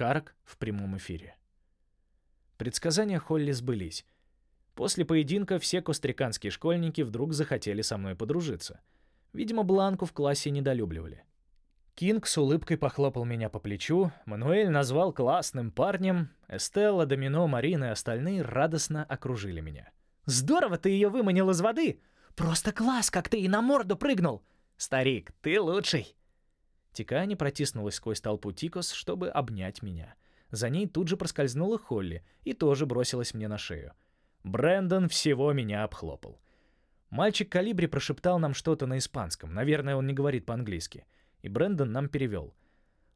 Карк в прямом эфире. Предсказания Холли сбылись. После поединка все костриканские школьники вдруг захотели со мной подружиться. Видимо, Бланку в классе недолюбливали. Кинг с улыбкой похлопал меня по плечу, Мануэль назвал классным парнем, Эстелла, Домино, Марина и остальные радостно окружили меня. «Здорово ты ее выманил из воды! Просто класс, как ты и на морду прыгнул! Старик, ты лучший!» Тикани протиснулась сквозь толпу Тикос, чтобы обнять меня. За ней тут же проскользнула Холли и тоже бросилась мне на шею. Брэндон всего меня обхлопал. Мальчик Калибри прошептал нам что-то на испанском, наверное, он не говорит по-английски, и Брэндон нам перевел.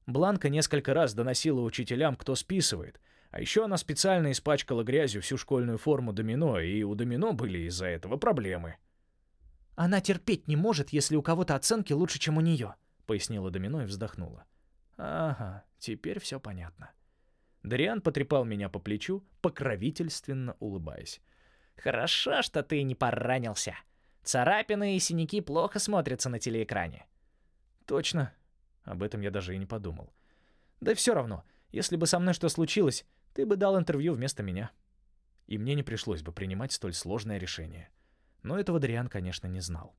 Бланка несколько раз доносила учителям, кто списывает, а еще она специально испачкала грязью всю школьную форму Домино, и у Домино были из-за этого проблемы. «Она терпеть не может, если у кого-то оценки лучше, чем у нее», — пояснила Домино и вздохнула. «Ага, теперь все понятно». Дариан потрепал меня по плечу, покровительственно улыбаясь. «Хорошо, что ты не поранился. Царапины и синяки плохо смотрятся на телеэкране». «Точно. Об этом я даже и не подумал. Да все равно, если бы со мной что случилось, ты бы дал интервью вместо меня. И мне не пришлось бы принимать столь сложное решение. Но этого Дариан, конечно, не знал.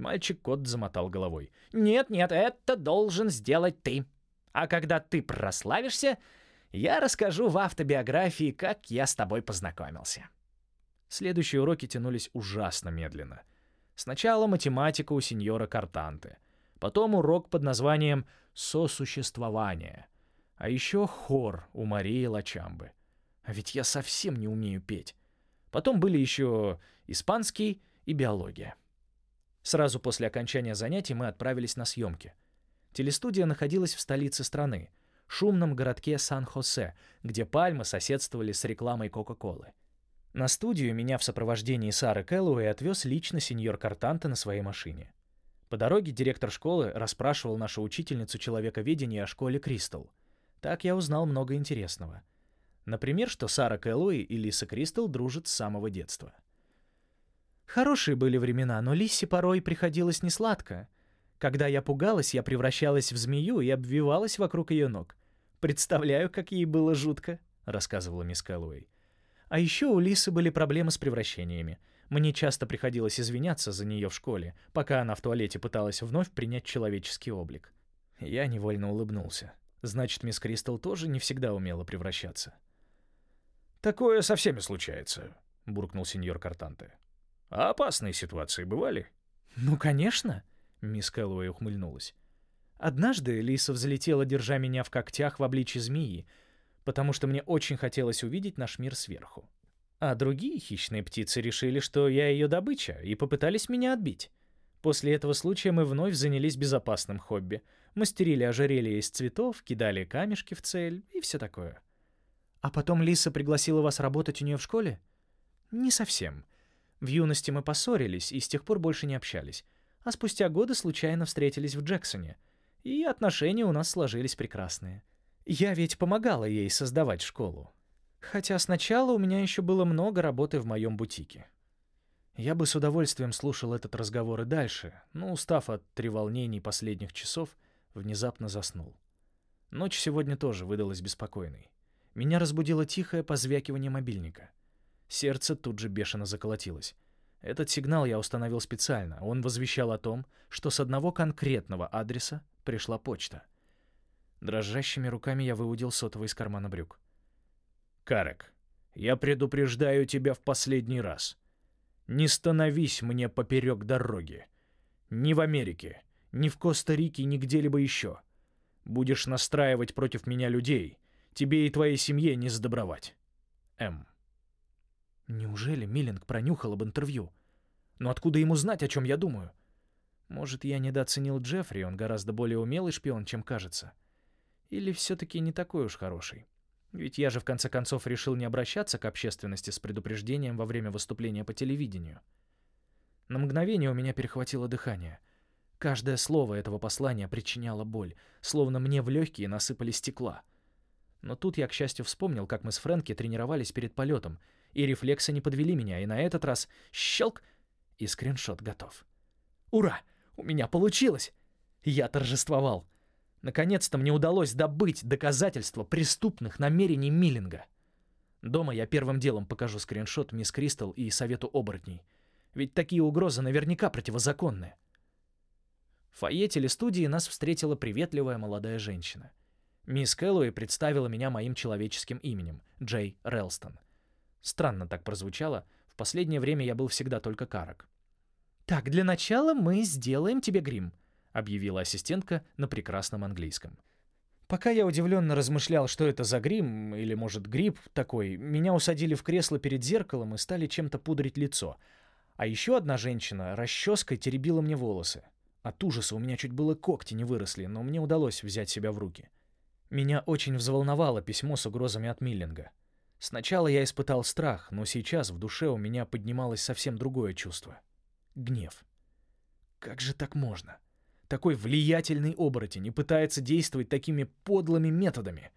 Мальчик-кот замотал головой. «Нет-нет, это должен сделать ты. А когда ты прославишься, я расскажу в автобиографии, как я с тобой познакомился». Следующие уроки тянулись ужасно медленно. Сначала математика у сеньора Картанте, потом урок под названием «Сосуществование», а еще хор у Марии Лачамбы. А ведь я совсем не умею петь. Потом были еще испанский и биология. Сразу после окончания занятий мы отправились на съемки. Телестудия находилась в столице страны, шумном городке Сан-Хосе, где пальмы соседствовали с рекламой Кока-Колы. На студию меня в сопровождении Сары Кэллоуэй отвез лично сеньор Картанте на своей машине. По дороге директор школы расспрашивал нашу учительницу человековедения о школе Кристал. Так я узнал много интересного. Например, что Сара Кэллоуэй и Лиса Кристал дружат с самого детства — Хорошие были времена, но Лиссе порой приходилось несладко. Когда я пугалась, я превращалась в змею и обвивалась вокруг ее ног. Представляю, как ей было жутко, рассказывала мисс Кэллоуэй. А еще у Лисы были проблемы с превращениями. Мне часто приходилось извиняться за нее в школе, пока она в туалете пыталась вновь принять человеческий облик. Я невольно улыбнулся. Значит, мисс Кристал тоже не всегда умела превращаться. «Такое со всеми случается», — буркнул сеньор Картанте. А опасные ситуации бывали? Ну, конечно, мисс Кэллоуэй ухмыльнулась. Однажды Лиса взлетела, держа меня в когтях в обличье змеи, потому что мне очень хотелось увидеть наш мир сверху. А другие хищные птицы решили, что я ее добыча, и попытались меня отбить. После этого случая мы вновь занялись безопасным хобби. Мастерили ожерелья из цветов, кидали камешки в цель и все такое. А потом Лиса пригласила вас работать у нее в школе? Не совсем. В юности мы поссорились и с тех пор больше не общались, а спустя годы случайно встретились в Джексоне, и отношения у нас сложились прекрасные. Я ведь помогала ей создавать школу. Хотя сначала у меня еще было много работы в моем бутике. Я бы с удовольствием слушал этот разговор и дальше, но, устав от треволнений последних часов, внезапно заснул. Ночь сегодня тоже выдалась беспокойной. Меня разбудило тихое позвякивание мобильника — Сердце тут же бешено заколотилось. Этот сигнал я установил специально. Он возвещал о том, что с одного конкретного адреса пришла почта. Дрожащими руками я выудил сотовый из кармана брюк. «Карек, я предупреждаю тебя в последний раз. Не становись мне поперек дороги. Ни в Америке, ни в Коста-Рике, ни где-либо еще. Будешь настраивать против меня людей, тебе и твоей семье не сдобровать. М». Неужели Миллинг пронюхал об интервью? Но откуда ему знать, о чем я думаю? Может, я недооценил Джеффри, он гораздо более умелый шпион, чем кажется. Или все-таки не такой уж хороший? Ведь я же в конце концов решил не обращаться к общественности с предупреждением во время выступления по телевидению. На мгновение у меня перехватило дыхание. Каждое слово этого послания причиняло боль, словно мне в легкие насыпали стекла. Но тут я, к счастью, вспомнил, как мы с Фрэнки тренировались перед полетом — и рефлексы не подвели меня, и на этот раз щелк, и скриншот готов. Ура! У меня получилось! Я торжествовал. Наконец-то мне удалось добыть доказательства преступных намерений Миллинга. Дома я первым делом покажу скриншот мисс Кристал и совету оборотней. Ведь такие угрозы наверняка противозаконны. В фойе телестудии нас встретила приветливая молодая женщина. Мисс Кэллоуи представила меня моим человеческим именем — Джей Релстон. Странно так прозвучало. В последнее время я был всегда только карок. «Так, для начала мы сделаем тебе грим», — объявила ассистентка на прекрасном английском. Пока я удивленно размышлял, что это за грим, или, может, гриб такой, меня усадили в кресло перед зеркалом и стали чем-то пудрить лицо. А еще одна женщина расческой теребила мне волосы. От ужаса у меня чуть было когти не выросли, но мне удалось взять себя в руки. Меня очень взволновало письмо с угрозами от Миллинга. Сначала я испытал страх, но сейчас в душе у меня поднималось совсем другое чувство. Гнев. Как же так можно? Такой влиятельный оборотень и пытается действовать такими подлыми методами.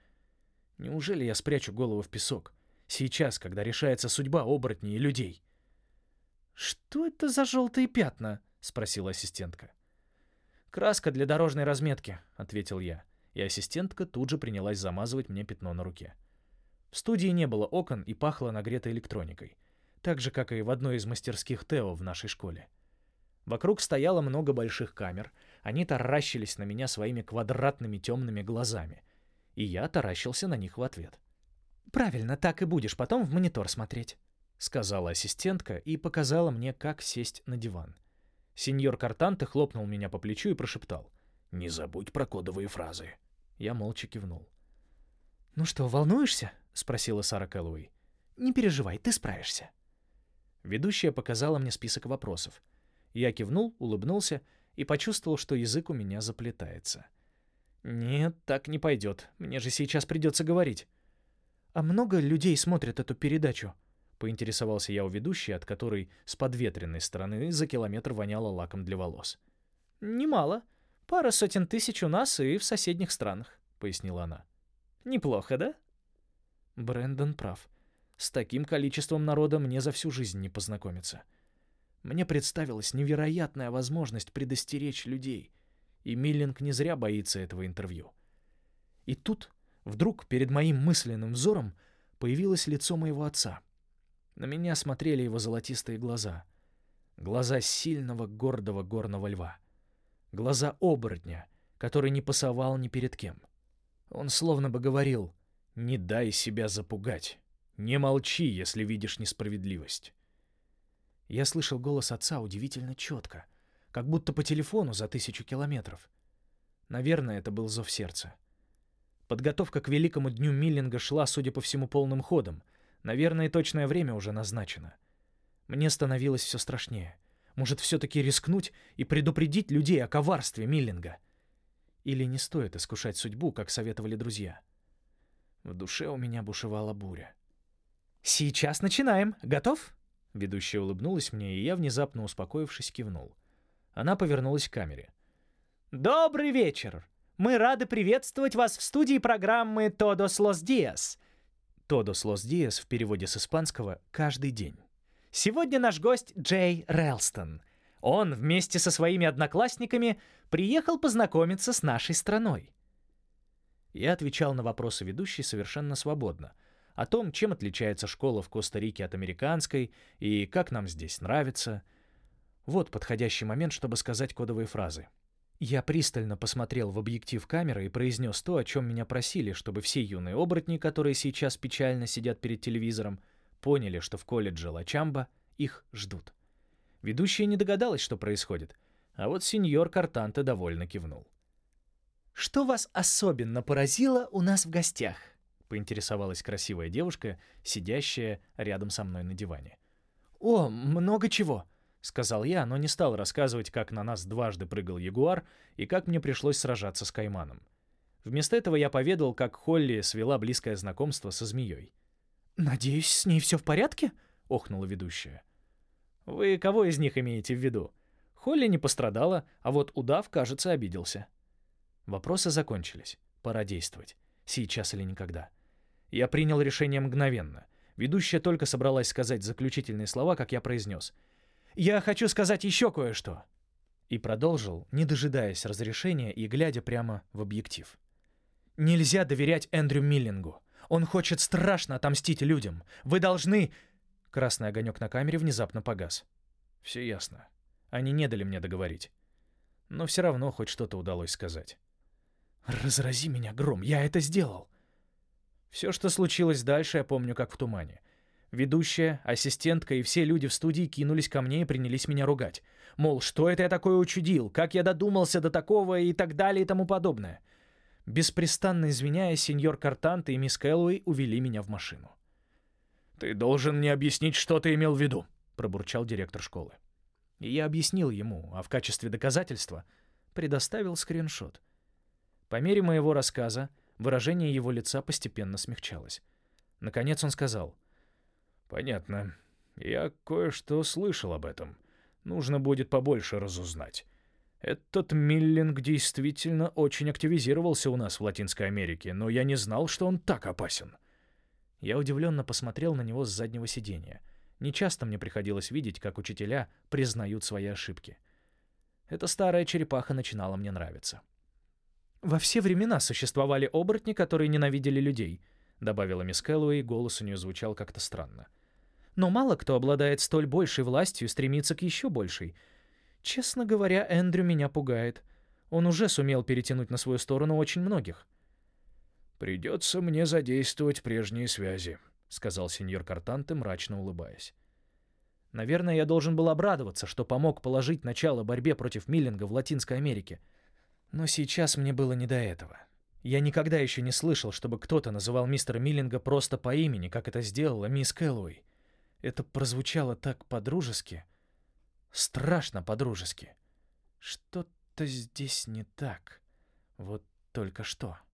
Неужели я спрячу голову в песок? Сейчас, когда решается судьба оборотней и людей. «Что это за желтые пятна?» — спросила ассистентка. «Краска для дорожной разметки», — ответил я, и ассистентка тут же принялась замазывать мне пятно на руке. В студии не было окон и пахло нагретой электроникой, так же, как и в одной из мастерских Тео в нашей школе. Вокруг стояло много больших камер, они таращились на меня своими квадратными темными глазами, и я таращился на них в ответ. «Правильно, так и будешь потом в монитор смотреть», — сказала ассистентка и показала мне, как сесть на диван. Сеньор Картанте хлопнул меня по плечу и прошептал. «Не забудь про кодовые фразы». Я молча кивнул. «Ну что, волнуешься?» — спросила Сара Кэллоуэй. «Не переживай, ты справишься». Ведущая показала мне список вопросов. Я кивнул, улыбнулся и почувствовал, что язык у меня заплетается. «Нет, так не пойдет. Мне же сейчас придется говорить». «А много людей смотрят эту передачу?» Поинтересовался я у ведущей, от которой с подветренной стороны за километр воняло лаком для волос. «Немало. Пара сотен тысяч у нас и в соседних странах», — пояснила она. «Неплохо, да?» Брэндон прав. С таким количеством народа мне за всю жизнь не познакомиться. Мне представилась невероятная возможность предостеречь людей, и Миллинг не зря боится этого интервью. И тут, вдруг, перед моим мысленным взором появилось лицо моего отца — на меня смотрели его золотистые глаза. Глаза сильного, гордого горного льва. Глаза оборотня, который не пасовал ни перед кем. Он словно бы говорил «Не дай себя запугать. Не молчи, если видишь несправедливость». Я слышал голос отца удивительно четко, как будто по телефону за тысячу километров. Наверное, это был зов сердца. Подготовка к великому дню Миллинга шла, судя по всему, полным ходом — Наверное, точное время уже назначено. Мне становилось все страшнее. Может, все-таки рискнуть и предупредить людей о коварстве Миллинга? Или не стоит искушать судьбу, как советовали друзья? В душе у меня бушевала буря. «Сейчас начинаем. Готов?» Ведущая улыбнулась мне, и я, внезапно успокоившись, кивнул. Она повернулась к камере. «Добрый вечер! Мы рады приветствовать вас в студии программы «Тодос Лос Диас», Тодос Лос Диас в переводе с испанского «каждый день». Сегодня наш гость Джей Релстон. Он вместе со своими одноклассниками приехал познакомиться с нашей страной. Я отвечал на вопросы ведущей совершенно свободно. О том, чем отличается школа в Коста-Рике от американской и как нам здесь нравится. Вот подходящий момент, чтобы сказать кодовые фразы. Я пристально посмотрел в объектив камеры и произнес то, о чем меня просили, чтобы все юные оборотни, которые сейчас печально сидят перед телевизором, поняли, что в колледже Лачамба их ждут. Ведущая не догадалась, что происходит, а вот сеньор Картанте довольно кивнул. «Что вас особенно поразило у нас в гостях?» — поинтересовалась красивая девушка, сидящая рядом со мной на диване. «О, много чего!» — сказал я, но не стал рассказывать, как на нас дважды прыгал ягуар и как мне пришлось сражаться с кайманом. Вместо этого я поведал, как Холли свела близкое знакомство со змеей. «Надеюсь, с ней все в порядке?» — охнула ведущая. «Вы кого из них имеете в виду? Холли не пострадала, а вот удав, кажется, обиделся». Вопросы закончились. Пора действовать. Сейчас или никогда. Я принял решение мгновенно. Ведущая только собралась сказать заключительные слова, как я произнес — я хочу сказать еще кое-что». И продолжил, не дожидаясь разрешения и глядя прямо в объектив. «Нельзя доверять Эндрю Миллингу. Он хочет страшно отомстить людям. Вы должны...» Красный огонек на камере внезапно погас. Все ясно. Они не дали мне договорить. Но все равно хоть что-то удалось сказать. «Разрази меня, Гром, я это сделал!» Все, что случилось дальше, я помню как в тумане. Ведущая, ассистентка и все люди в студии кинулись ко мне и принялись меня ругать. Мол, что это я такое учудил, как я додумался до такого и так далее и тому подобное. Беспрестанно извиняясь, сеньор Картанте и мисс Кэллоуэй увели меня в машину. «Ты должен мне объяснить, что ты имел в виду», — пробурчал директор школы. И я объяснил ему, а в качестве доказательства предоставил скриншот. По мере моего рассказа выражение его лица постепенно смягчалось. Наконец он сказал — Понятно. Я кое-что слышал об этом. Нужно будет побольше разузнать. Этот Миллинг действительно очень активизировался у нас в Латинской Америке, но я не знал, что он так опасен. Я удивленно посмотрел на него с заднего сиденья. Нечасто мне приходилось видеть, как учителя признают свои ошибки. Эта старая черепаха начинала мне нравиться. «Во все времена существовали оборотни, которые ненавидели людей», — добавила мисс Кэллоуэй, голос у нее звучал как-то странно. — но мало кто обладает столь большей властью и стремится к еще большей. Честно говоря, Эндрю меня пугает. Он уже сумел перетянуть на свою сторону очень многих. «Придется мне задействовать прежние связи», — сказал сеньор Картанте, мрачно улыбаясь. Наверное, я должен был обрадоваться, что помог положить начало борьбе против Миллинга в Латинской Америке. Но сейчас мне было не до этого. Я никогда еще не слышал, чтобы кто-то называл мистера Миллинга просто по имени, как это сделала мисс Кэллоуэй. Это прозвучало так по-дружески. Страшно по-дружески. Что-то здесь не так. Вот только что.